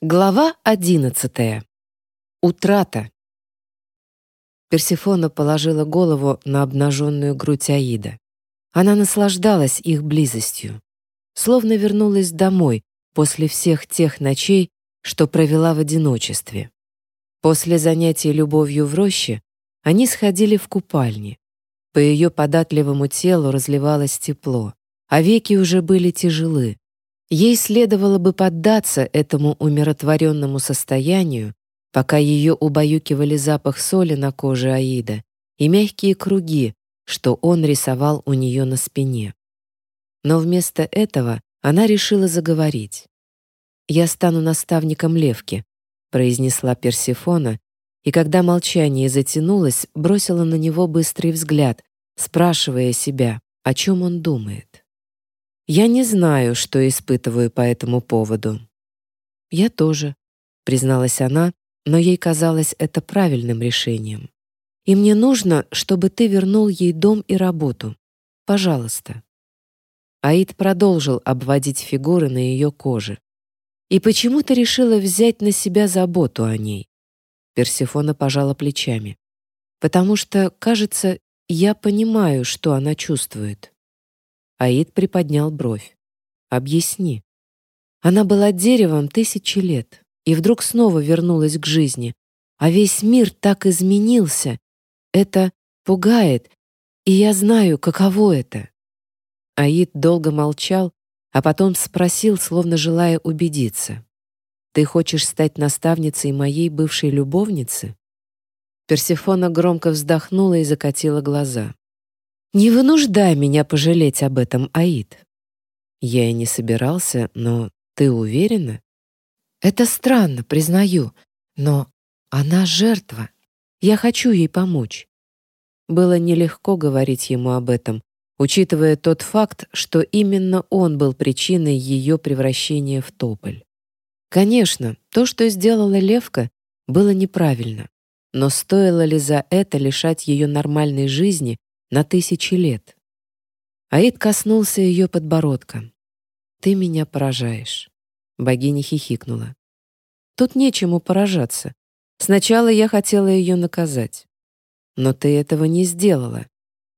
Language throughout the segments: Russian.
Глава одиннадцатая. Утрата. Персефона положила голову на обнаженную грудь Аида. Она наслаждалась их близостью, словно вернулась домой после всех тех ночей, что провела в одиночестве. После занятий любовью в роще они сходили в купальни. По ее податливому телу разливалось тепло, а веки уже были тяжелы, Ей следовало бы поддаться этому умиротворенному состоянию, пока ее убаюкивали запах соли на коже Аида и мягкие круги, что он рисовал у нее на спине. Но вместо этого она решила заговорить. «Я стану наставником Левки», — произнесла Персифона, и когда молчание затянулось, бросила на него быстрый взгляд, спрашивая себя, о чем он думает. Я не знаю, что испытываю по этому поводу. Я тоже, призналась она, но ей казалось это правильным решением. И мне нужно, чтобы ты вернул ей дом и работу. Пожалуйста. Аид продолжил обводить фигуры на ее коже. И почему ты решила взять на себя заботу о ней? Персефона пожала плечами. Потому что, кажется, я понимаю, что она чувствует. Аид приподнял бровь. «Объясни». Она была деревом тысячи лет и вдруг снова вернулась к жизни, а весь мир так изменился. Это пугает, и я знаю, каково это. Аид долго молчал, а потом спросил, словно желая убедиться. «Ты хочешь стать наставницей моей бывшей любовницы?» Персефона громко вздохнула и закатила глаза. Не вынуждай меня пожалеть об этом, Аид. Я и не собирался, но ты уверена? Это странно, признаю, но она жертва. Я хочу ей помочь. Было нелегко говорить ему об этом, учитывая тот факт, что именно он был причиной ее превращения в тополь. Конечно, то, что сделала Левка, было неправильно. Но стоило ли за это лишать ее нормальной жизни на тысячи лет. Аид коснулся ее подбородка. «Ты меня поражаешь». Богиня хихикнула. «Тут нечему поражаться. Сначала я хотела ее наказать. Но ты этого не сделала.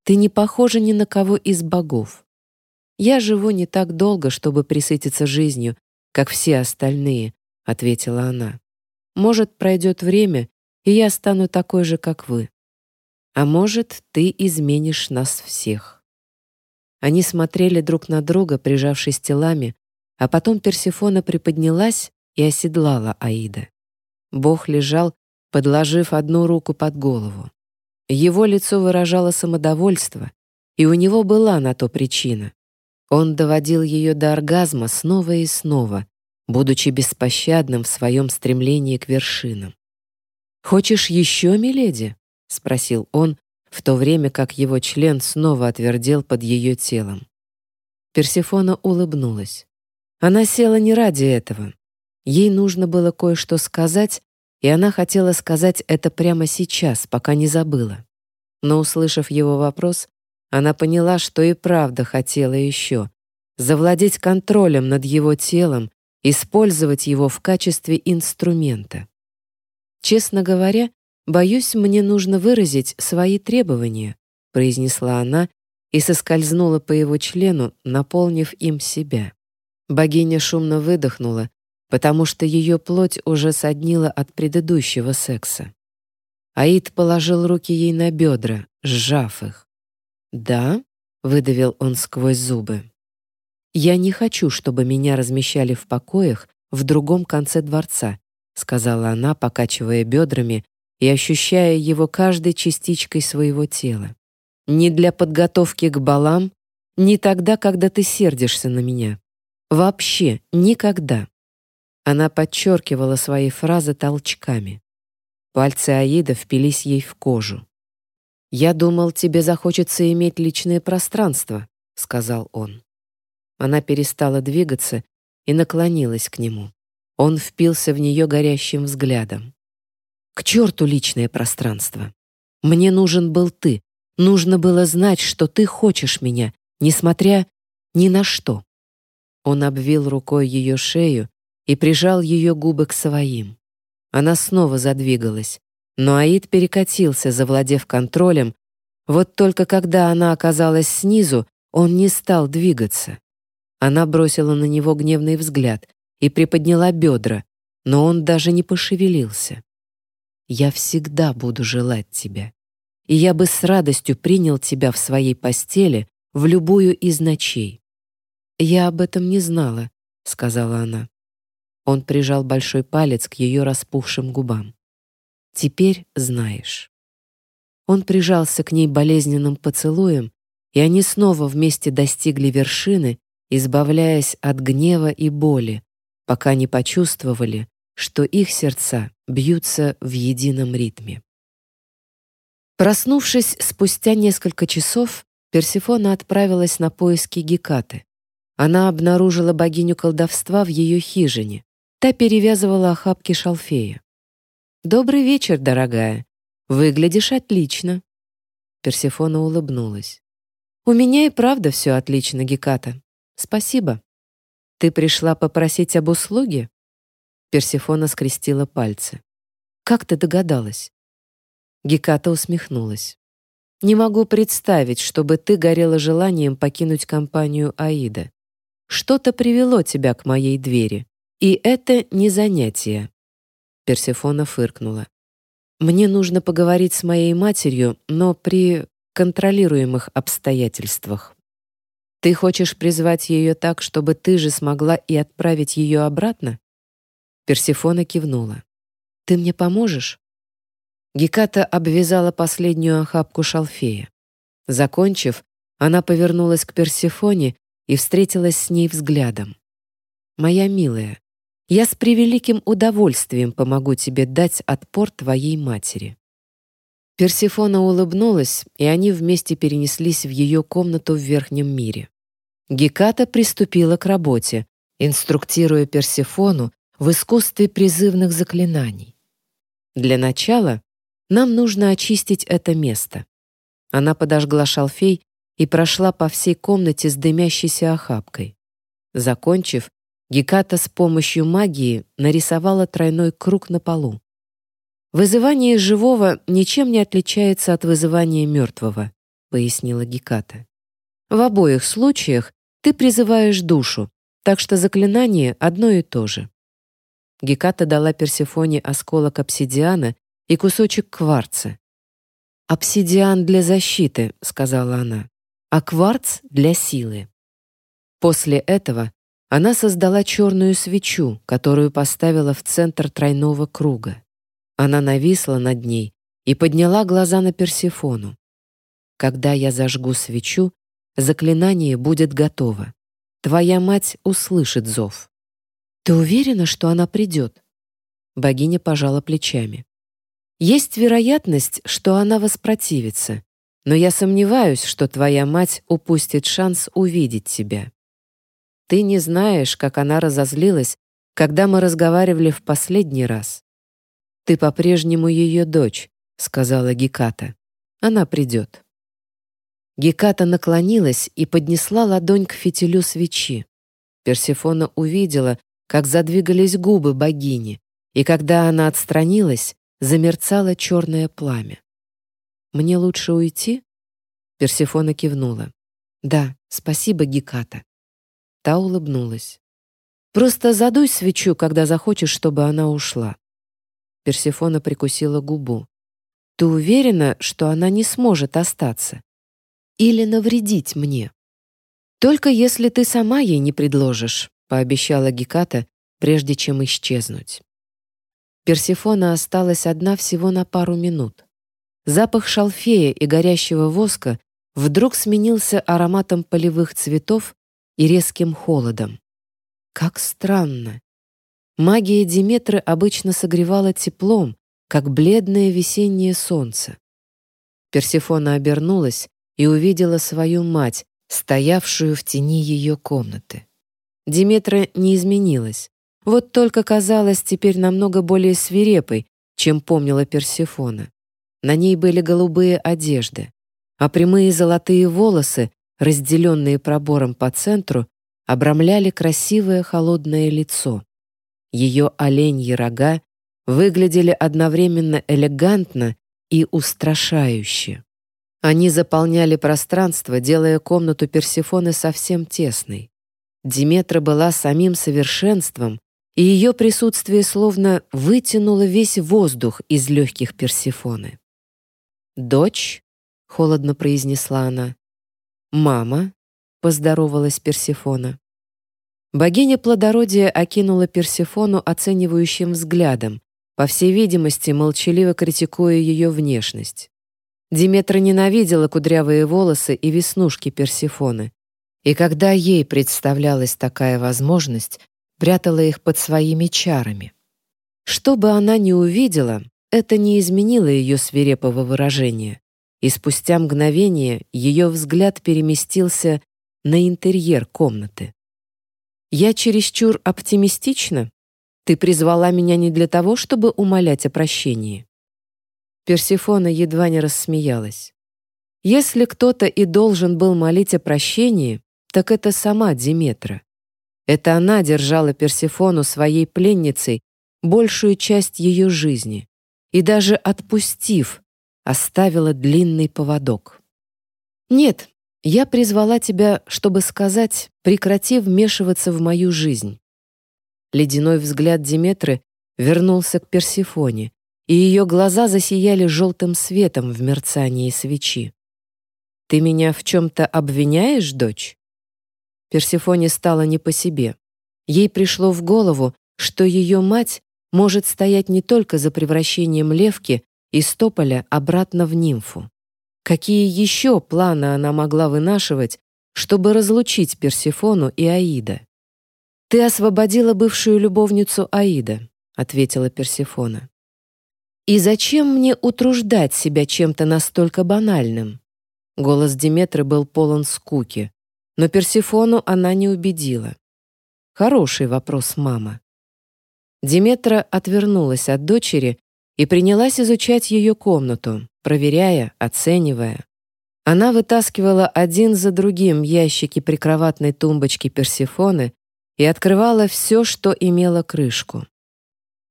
Ты не похожа ни на кого из богов. Я живу не так долго, чтобы присытиться жизнью, как все остальные», — ответила она. «Может, пройдет время, и я стану такой же, как вы. А может, ты изменишь нас всех. Они смотрели друг на друга, прижавшись телами, а потом Персефона приподнялась и оседлала Аида. Бог лежал, подложив одну руку под голову. Его лицо выражало самодовольство, и у него была на то причина. Он доводил ее до оргазма снова и снова, будучи беспощадным в своем стремлении к вершинам. «Хочешь еще, миледи?» — спросил он, в то время как его член снова отвердел под ее телом. Персефона улыбнулась. Она села не ради этого. Ей нужно было кое-что сказать, и она хотела сказать это прямо сейчас, пока не забыла. Но, услышав его вопрос, она поняла, что и правда хотела еще — завладеть контролем над его телом, использовать его в качестве инструмента. Честно говоря, «Боюсь, мне нужно выразить свои требования», — произнесла она и соскользнула по его члену, наполнив им себя. Богиня шумно выдохнула, потому что ее плоть уже соднила от предыдущего секса. Аид положил руки ей на бедра, сжав их. «Да?» — выдавил он сквозь зубы. «Я не хочу, чтобы меня размещали в покоях в другом конце дворца», — сказала она, покачивая бедрами и ощущая его каждой частичкой своего тела. Не для подготовки к балам, не тогда, когда ты сердишься на меня. Вообще никогда. Она подчеркивала свои фразы толчками. Пальцы Аида впились ей в кожу. «Я думал, тебе захочется иметь личное пространство», — сказал он. Она перестала двигаться и наклонилась к нему. Он впился в нее горящим взглядом. К черту личное пространство. Мне нужен был ты. Нужно было знать, что ты хочешь меня, несмотря ни на что. Он обвил рукой ее шею, и прижал ее губы к своим. Она снова задвигалась, но Аид перекатился, завладев контролем, вот только когда она оказалась снизу, он не стал двигаться. Она бросила на него гневный взгляд и приподняла бедра, но он даже не пошевелился. «Я всегда буду желать тебя, и я бы с радостью принял тебя в своей постели в любую из ночей». «Я об этом не знала», — сказала она. Он прижал большой палец к ее распухшим губам. «Теперь знаешь». Он прижался к ней болезненным поцелуем, и они снова вместе достигли вершины, избавляясь от гнева и боли, пока не почувствовали, что их сердца бьются в едином ритме. Проснувшись спустя несколько часов, Персефона отправилась на поиски Гекаты. Она обнаружила богиню колдовства в ее хижине. Та перевязывала охапки шалфея. «Добрый вечер, дорогая. Выглядишь отлично». Персефона улыбнулась. «У меня и правда все отлично, Геката. Спасибо. Ты пришла попросить об услуге?» Персефона скрестила пальцы. «Как ты догадалась?» Геката усмехнулась. «Не могу представить, чтобы ты горела желанием покинуть компанию Аида. Что-то привело тебя к моей двери, и это не занятие». Персефона фыркнула. «Мне нужно поговорить с моей матерью, но при контролируемых обстоятельствах. Ты хочешь призвать ее так, чтобы ты же смогла и отправить ее обратно?» Персефона кивнула. «Ты мне поможешь?» Геката обвязала последнюю охапку шалфея. Закончив, она повернулась к Персефоне и встретилась с ней взглядом. «Моя милая, я с превеликим удовольствием помогу тебе дать отпор твоей матери». Персефона улыбнулась, и они вместе перенеслись в ее комнату в верхнем мире. Геката приступила к работе, инструктируя Персефону в искусстве призывных заклинаний. Для начала нам нужно очистить это место. Она подожгла шалфей и прошла по всей комнате с дымящейся охапкой. Закончив, Геката с помощью магии нарисовала тройной круг на полу. «Вызывание живого ничем не отличается от вызывания мертвого», пояснила Геката. «В обоих случаях ты призываешь душу, так что заклинание одно и то же. Геката дала Персефоне осколок обсидиана и кусочек кварца. «Обсидиан для защиты», — сказала она, «а кварц для силы». После этого она создала черную свечу, которую поставила в центр тройного круга. Она нависла над ней и подняла глаза на Персефону. «Когда я зажгу свечу, заклинание будет готово. Твоя мать услышит зов». «Ты уверена, что она придет?» Богиня пожала плечами. «Есть вероятность, что она воспротивится, но я сомневаюсь, что твоя мать упустит шанс увидеть тебя. Ты не знаешь, как она разозлилась, когда мы разговаривали в последний раз. Ты по-прежнему ее дочь», — сказала Геката. «Она придет». Геката наклонилась и поднесла ладонь к фитилю свечи. Персефона увидела, как задвигались губы богини, и когда она отстранилась, замерцало черное пламя. «Мне лучше уйти?» Персефона кивнула. «Да, спасибо, Геката». Та улыбнулась. «Просто задуй свечу, когда захочешь, чтобы она ушла». Персефона прикусила губу. «Ты уверена, что она не сможет остаться? Или навредить мне?» «Только если ты сама ей не предложишь», пообещала Геката, прежде чем исчезнуть. Персефона осталась одна всего на пару минут. Запах шалфея и горящего воска вдруг сменился ароматом полевых цветов и резким холодом. Как странно. Магия Диметры обычно согревала теплом, как бледное весеннее солнце. Персефона обернулась и увидела свою мать, стоявшую в тени ее комнаты. Диметра не изменилась. Вот только казалась теперь намного более свирепой, чем помнила Персефона. На ней были голубые одежды, а прямые золотые волосы, разделенные пробором по центру, обрамляли красивое холодное лицо. Ее оленьи рога выглядели одновременно элегантно и устрашающе. Они заполняли пространство, делая комнату Персефоны совсем тесной. Диметра была самим совершенством, и ее присутствие словно вытянуло весь воздух из легких Персефоны. «Дочь?» — холодно произнесла она. «Мама?» — поздоровалась Персефона. Богиня плодородия окинула Персефону оценивающим взглядом, по всей видимости, молчаливо критикуя ее внешность. Диметра ненавидела кудрявые волосы и веснушки Персефоны, и когда ей представлялась такая возможность, прятала их под своими чарами. Что бы она ни увидела, это не изменило ее свирепого выражения, и спустя мгновение ее взгляд переместился на интерьер комнаты. «Я чересчур оптимистична? Ты призвала меня не для того, чтобы умолять о прощении». Персифона едва не рассмеялась. Если кто-то и должен был молить о прощении, так это сама Диметра. Это она держала Персифону своей пленницей большую часть ее жизни и даже отпустив, оставила длинный поводок. «Нет, я призвала тебя, чтобы сказать, прекрати вмешиваться в мою жизнь». Ледяной взгляд Диметры вернулся к Персифоне, и ее глаза засияли желтым светом в мерцании свечи. «Ты меня в чем-то обвиняешь, дочь?» Персифоне стало не по себе. Ей пришло в голову, что ее мать может стоять не только за превращением Левки из тополя обратно в нимфу. Какие еще планы она могла вынашивать, чтобы разлучить Персефону и Аида? «Ты освободила бывшую любовницу Аида», — ответила Персефона. «И зачем мне утруждать себя чем-то настолько банальным?» Голос Диметры был полон скуки, но Персефону она не убедила. «Хороший вопрос, мама». Диметра отвернулась от дочери и принялась изучать ее комнату, проверяя, оценивая. Она вытаскивала один за другим ящики прикроватной тумбочки Персифоны и открывала все, что имело крышку.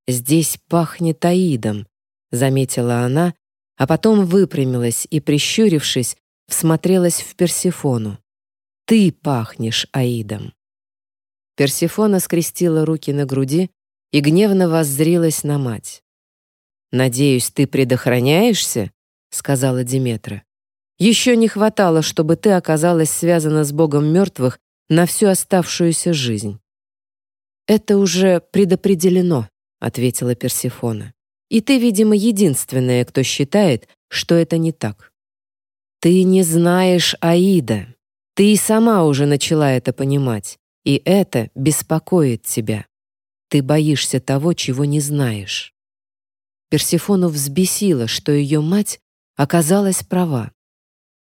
«Здесь пахнет аидом», — заметила она, а потом выпрямилась и, прищурившись, всмотрелась в Персифону. «Ты пахнешь аидом». Персифона скрестила руки на груди и гневно воззрилась на мать. «Надеюсь, ты предохраняешься?» — сказала Диметра. «Еще не хватало, чтобы ты оказалась связана с Богом мертвых на всю оставшуюся жизнь». «Это уже предопределено», — ответила Персифона. «И ты, видимо, единственная, кто считает, что это не так». «Ты не знаешь Аида. Ты и сама уже начала это понимать, и это беспокоит тебя. Ты боишься того, чего не знаешь». Персифону взбесило, что ее мать оказалась права.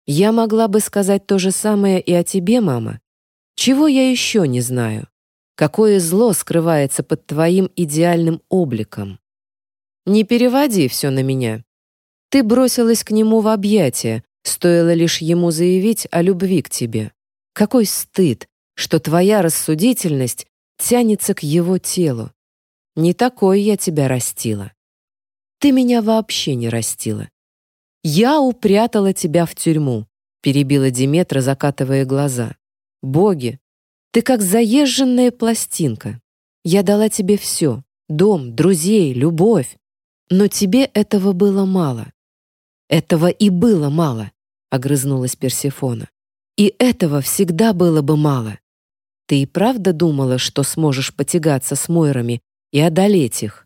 «Я могла бы сказать то же самое и о тебе, мама. Чего я еще не знаю? Какое зло скрывается под твоим идеальным обликом? Не переводи все на меня. Ты бросилась к нему в объятия, стоило лишь ему заявить о любви к тебе. Какой стыд, что твоя рассудительность тянется к его телу. Не такой я тебя растила. Ты меня вообще не растила. Я упрятала тебя в тюрьму, перебила Диметра, закатывая глаза. Боги, ты как заезженная пластинка. Я дала тебе все — дом, друзей, любовь. Но тебе этого было мало. Этого и было мало, огрызнулась Персефона. И этого всегда было бы мало. Ты и правда думала, что сможешь потягаться с Мойрами и одолеть их?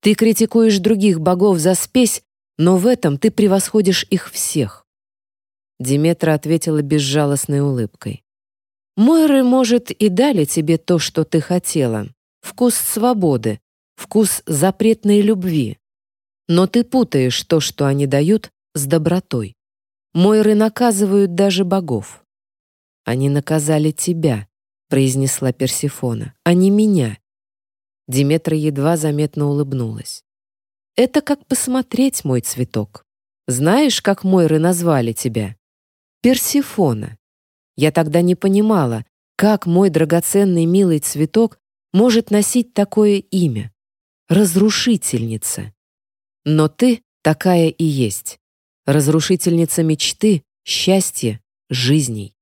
Ты критикуешь других богов за спесь, но в этом ты превосходишь их всех. Диметра ответила безжалостной улыбкой. Мойры, может, и дали тебе то, что ты хотела. Вкус свободы, вкус запретной любви. Но ты путаешь то, что они дают, с добротой. Мойры наказывают даже богов. Они наказали тебя, произнесла Персефона, а не меня. Диметра едва заметно улыбнулась. «Это как посмотреть, мой цветок. Знаешь, как Мойры назвали тебя? Персифона. Я тогда не понимала, как мой драгоценный милый цветок может носить такое имя — разрушительница. Но ты такая и есть. Разрушительница мечты, счастья, жизней.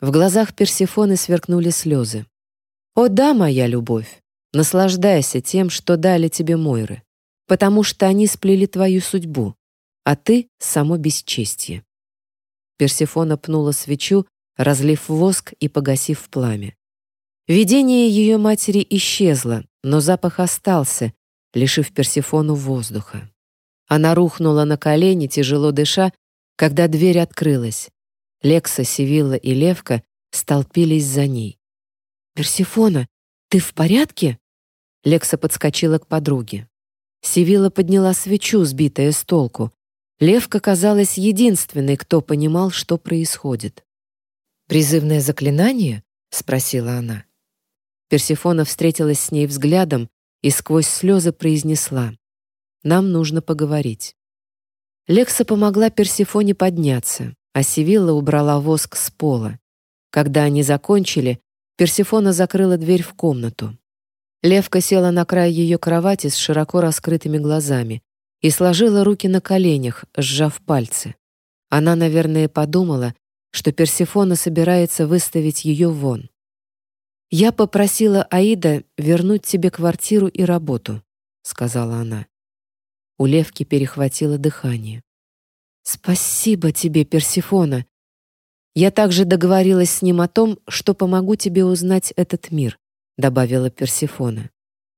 В глазах Персефоны сверкнули слезы. «О да, моя любовь, наслаждайся тем, что дали тебе Мойры, потому что они сплели твою судьбу, а ты — само бесчестье». Персефона пнула свечу, разлив воск и погасив пламя. Видение ее матери исчезло, но запах остался, лишив Персефону воздуха. Она рухнула на колени, тяжело дыша, когда дверь открылась. Лекса, Севилла и Левка столпились за ней. «Персефона, ты в порядке?» Лекса подскочила к подруге. Севилла подняла свечу, сбитая с толку. Левка казалась единственной, кто понимал, что происходит. «Призывное заклинание?» — спросила она. Персефона встретилась с ней взглядом и сквозь слезы произнесла «Нам нужно поговорить». Лекса помогла Персефоне подняться, а Севилла убрала воск с пола. Когда они закончили, Персефона закрыла дверь в комнату. Левка села на край ее кровати с широко раскрытыми глазами и сложила руки на коленях, сжав пальцы. Она, наверное, подумала, что Персефона собирается выставить ее вон. «Я попросила Аида вернуть тебе квартиру и работу», — сказала она. У Левки перехватило дыхание. «Спасибо тебе, Персефона. Я также договорилась с ним о том, что помогу тебе узнать этот мир», — добавила Персефона.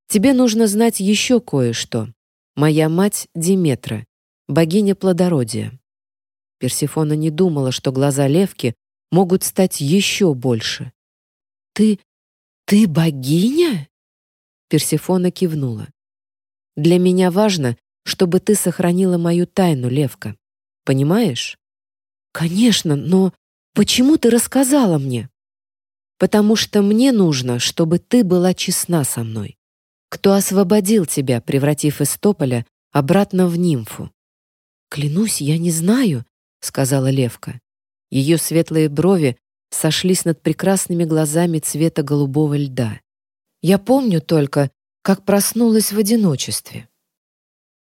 «Тебе нужно знать еще кое-что. Моя мать — Диметра, богиня плодородия». Персефона не думала, что глаза Левки могут стать еще больше. «Ты «Ты богиня?» Персефона кивнула. «Для меня важно, чтобы ты сохранила мою тайну, Левка. Понимаешь?» «Конечно, но почему ты рассказала мне?» «Потому что мне нужно, чтобы ты была честна со мной. Кто освободил тебя, превратив из тополя обратно в нимфу?» «Клянусь, я не знаю», — сказала Левка. Ее светлые брови сошлись над прекрасными глазами цвета голубого льда. Я помню только, как проснулась в одиночестве.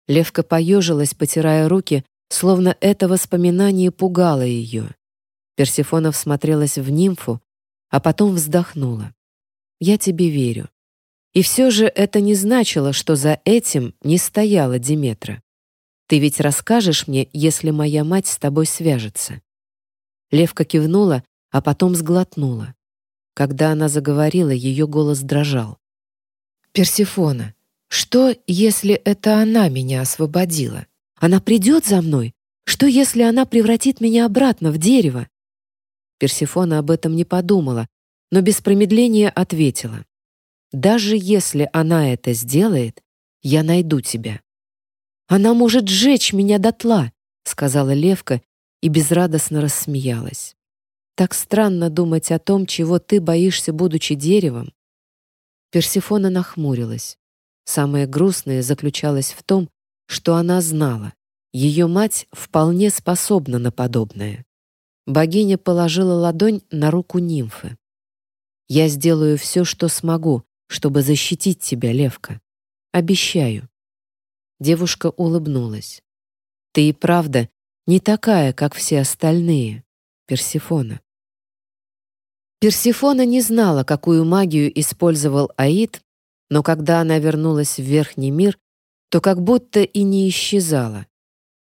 Левка поежилась, потирая руки, словно это воспоминание пугало ее. Персефона всмотрелась в нимфу, а потом вздохнула. «Я тебе верю». И все же это не значило, что за этим не стояла Диметра. «Ты ведь расскажешь мне, если моя мать с тобой свяжется?» Левка кивнула, а потом сглотнула. Когда она заговорила, ее голос дрожал. «Персифона, что, если это она меня освободила? Она придет за мной? Что, если она превратит меня обратно в дерево?» Персифона об этом не подумала, но без промедления ответила. «Даже если она это сделает, я найду тебя». «Она может сжечь меня дотла», — сказала Левка и безрадостно рассмеялась. Так странно думать о том, чего ты боишься, будучи деревом. Персефона нахмурилась. Самое грустное заключалось в том, что она знала, ее мать вполне способна на подобное. Богиня положила ладонь на руку нимфы. «Я сделаю все, что смогу, чтобы защитить тебя, Левка. Обещаю». Девушка улыбнулась. «Ты и правда не такая, как все остальные. Персифона. Персифона не знала, какую магию использовал Аид, но когда она вернулась в Верхний мир, то как будто и не исчезала.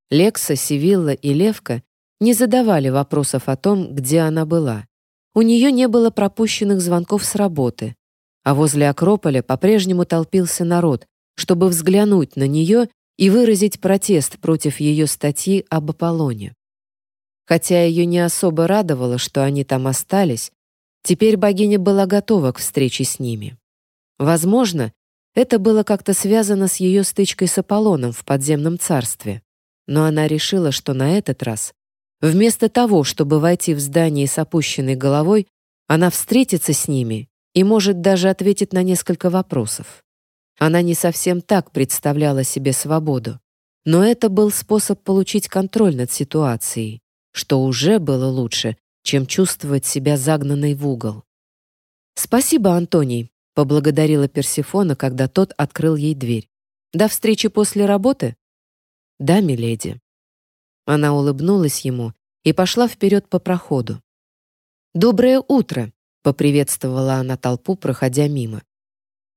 Лекса, Сивилла и Левка не задавали вопросов о том, где она была. У нее не было пропущенных звонков с работы, а возле Акрополя по-прежнему толпился народ, чтобы взглянуть на нее и выразить протест против ее статьи об Аполлоне. Хотя ее не особо радовало, что они там остались, теперь богиня была готова к встрече с ними. Возможно, это было как-то связано с ее стычкой с Аполлоном в подземном царстве. Но она решила, что на этот раз, вместо того, чтобы войти в здание с опущенной головой, она встретится с ними и может даже ответить на несколько вопросов. Она не совсем так представляла себе свободу, но это был способ получить контроль над ситуацией, что уже было лучше, чем чувствовать себя загнанной в угол. «Спасибо, Антоний», — поблагодарила Персифона, когда тот открыл ей дверь. «До встречи после работы?» «Да, миледи». Она улыбнулась ему и пошла вперед по проходу. «Доброе утро!» — поприветствовала она толпу, проходя мимо.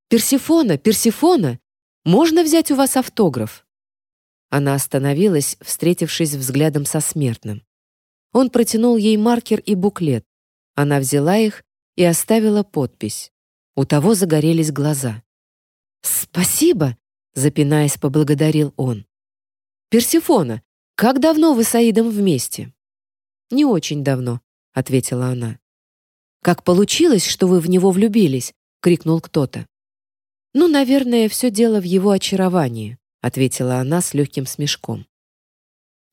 «Персифона! Персифона! Можно взять у вас автограф?» Она остановилась, встретившись взглядом со смертным. Он протянул ей маркер и буклет. Она взяла их и оставила подпись. У того загорелись глаза. «Спасибо!» — запинаясь, поблагодарил он. «Персифона, как давно вы с Аидом вместе?» «Не очень давно», — ответила она. «Как получилось, что вы в него влюбились?» — крикнул кто-то. «Ну, наверное, все дело в его очаровании», — ответила она с легким смешком.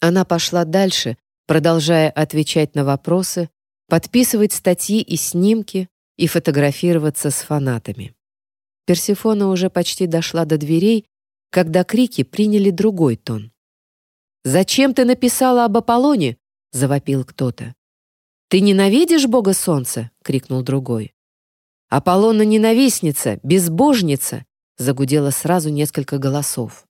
Она пошла дальше, продолжая отвечать на вопросы, подписывать статьи и снимки, и фотографироваться с фанатами. Персифона уже почти дошла до дверей, когда крики приняли другой тон. «Зачем ты написала об Аполлоне?» — завопил кто-то. «Ты ненавидишь бога солнца?» — крикнул другой. «Аполлона ненавистница, безбожница!» — загудело сразу несколько голосов.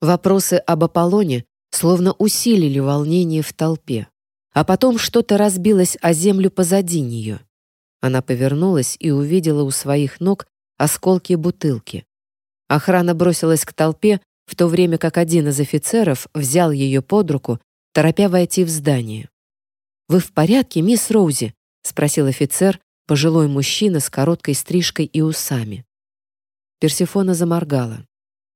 Вопросы об Аполлоне словно усилили волнение в толпе, а потом что-то разбилось о землю позади нее. Она повернулась и увидела у своих ног осколки бутылки. Охрана бросилась к толпе, в то время как один из офицеров взял ее под руку, торопя войти в здание. «Вы в порядке, мисс Роузи?» — спросил офицер, пожилой мужчина с короткой стрижкой и усами. Персифона заморгала.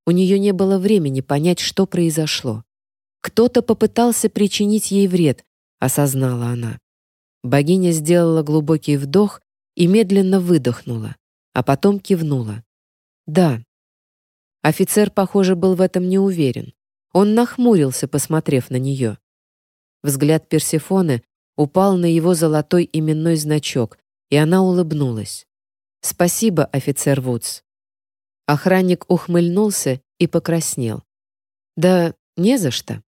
У нее не было времени понять, что произошло. Кто-то попытался причинить ей вред, осознала она. Богиня сделала глубокий вдох и медленно выдохнула, а потом кивнула. «Да». Офицер, похоже, был в этом не уверен. Он нахмурился, посмотрев на нее. Взгляд Персефоны упал на его золотой именной значок, и она улыбнулась. «Спасибо, офицер Вудс». Охранник ухмыльнулся и покраснел. «Да не за что».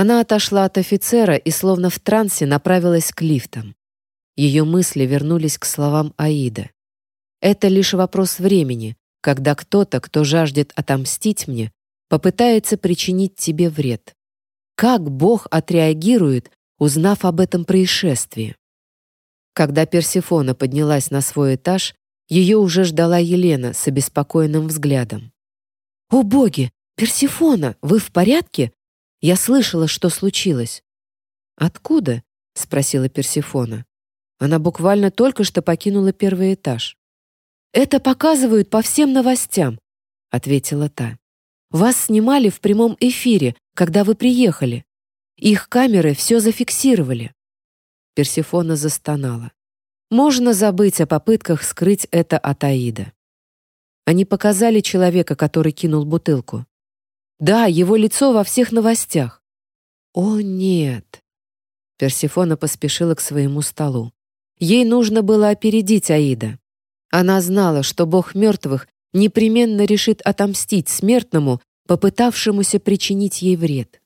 Она отошла от офицера и словно в трансе направилась к лифтам. Ее мысли вернулись к словам Аида. «Это лишь вопрос времени, когда кто-то, кто жаждет отомстить мне, попытается причинить тебе вред. Как Бог отреагирует, узнав об этом происшествии?» Когда Персефона поднялась на свой этаж, ее уже ждала Елена с обеспокоенным взглядом. «О боги! Персефона, вы в порядке?» Я слышала, что случилось». «Откуда?» — спросила Персифона. Она буквально только что покинула первый этаж. «Это показывают по всем новостям», — ответила та. «Вас снимали в прямом эфире, когда вы приехали. Их камеры все зафиксировали». Персифона застонала. Можно забыть о попытках скрыть это от Аида. Они показали человека, который кинул бутылку. Да, его лицо во всех новостях. О, нет. Персифона поспешила к своему столу. Ей нужно было опередить Аида. Она знала, что бог мертвых непременно решит отомстить смертному, попытавшемуся причинить ей вред.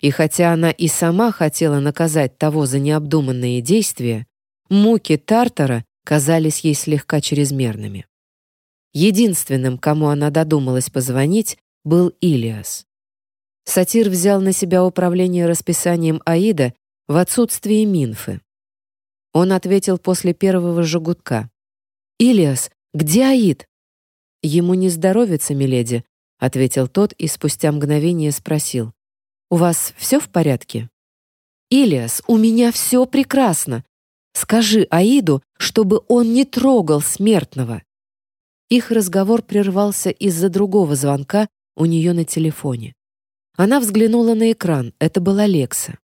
И хотя она и сама хотела наказать того за необдуманные действия, муки Тартара казались ей слегка чрезмерными. Единственным, кому она додумалась позвонить, был Илиас. Сатир взял на себя управление расписанием Аида в отсутствие Минфы. Он ответил после первого же гудка. «Илиас, где Аид?» «Ему не здоровится, миледи», — ответил тот и спустя мгновение спросил. «У вас все в порядке?» «Илиас, у меня все прекрасно. Скажи Аиду, чтобы он не трогал смертного». Их разговор прервался из-за другого звонка у нее на телефоне. Она взглянула на экран, это была Лекса.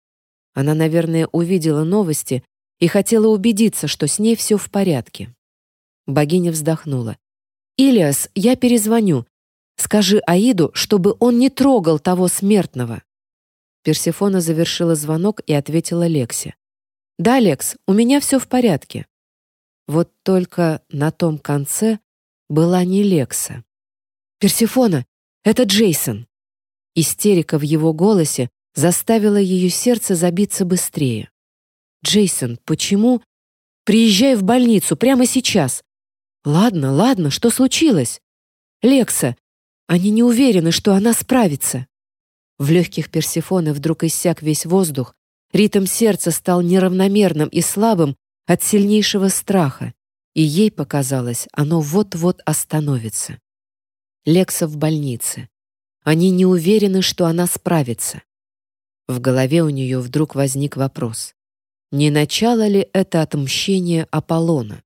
Она, наверное, увидела новости и хотела убедиться, что с ней все в порядке. Богиня вздохнула. «Илиас, я перезвоню. Скажи Аиду, чтобы он не трогал того смертного». Персефона завершила звонок и ответила Лексе. «Да, Лекс, у меня все в порядке». Вот только на том конце была не Лекса. «Персефона, это Джейсон!» Истерика в его голосе заставила ее сердце забиться быстрее. «Джейсон, почему...» «Приезжай в больницу прямо сейчас!» «Ладно, ладно, что случилось?» «Лекса, они не уверены, что она справится». В легких Персифоны вдруг иссяк весь воздух, ритм сердца стал неравномерным и слабым от сильнейшего страха, и ей показалось, оно вот-вот остановится. Лекса в больнице. Они не уверены, что она справится. В голове у нее вдруг возник вопрос. Не начало ли это отмщение Аполлона?